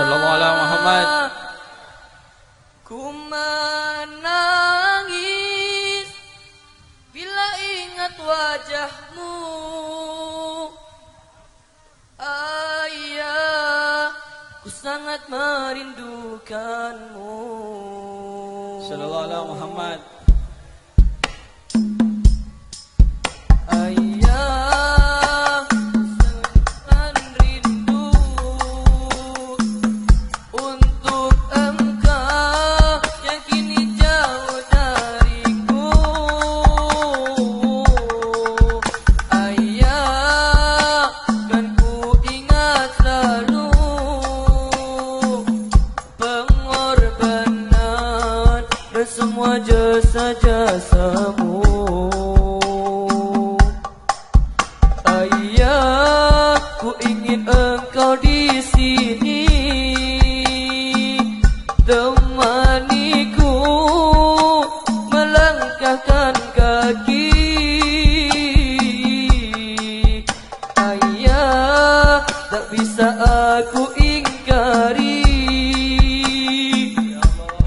sallallahu alaihi Muhammad. Ku menangis bila ingat wajahmu. Ayah ku sangat merindukanmu. Sallallahu alaihi Muhammad.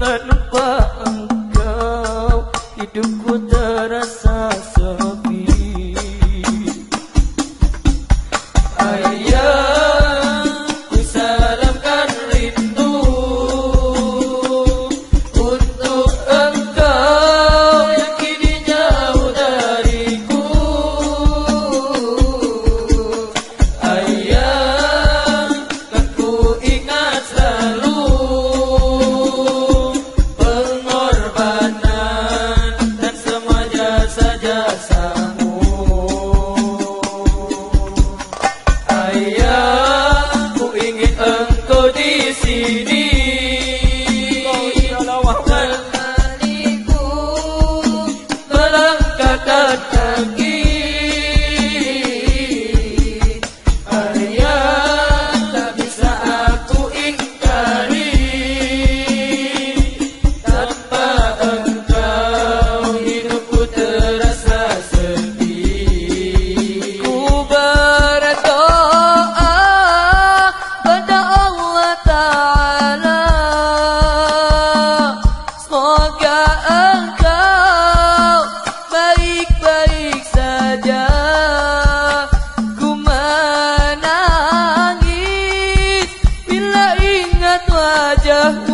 تبقى jasa sa. wajahmu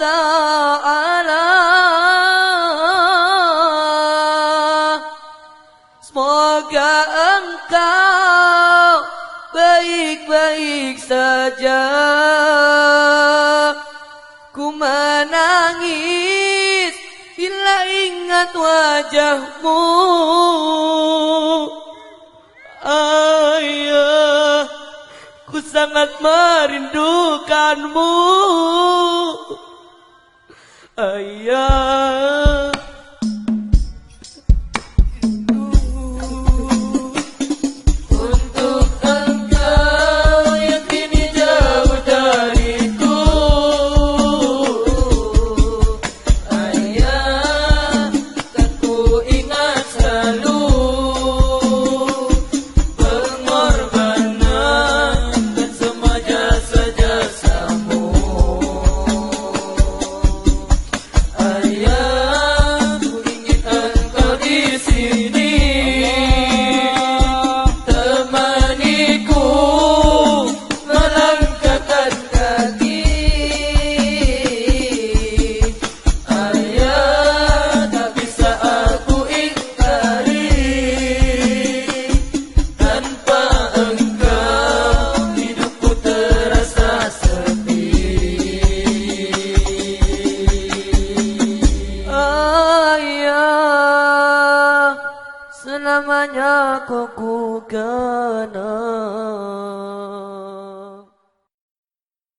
ta'ala Semoga engkau baik-baik saja. Ku menangis bila ingat wajahmu. Ayah, ku sangat merindukanmu. 哎呀。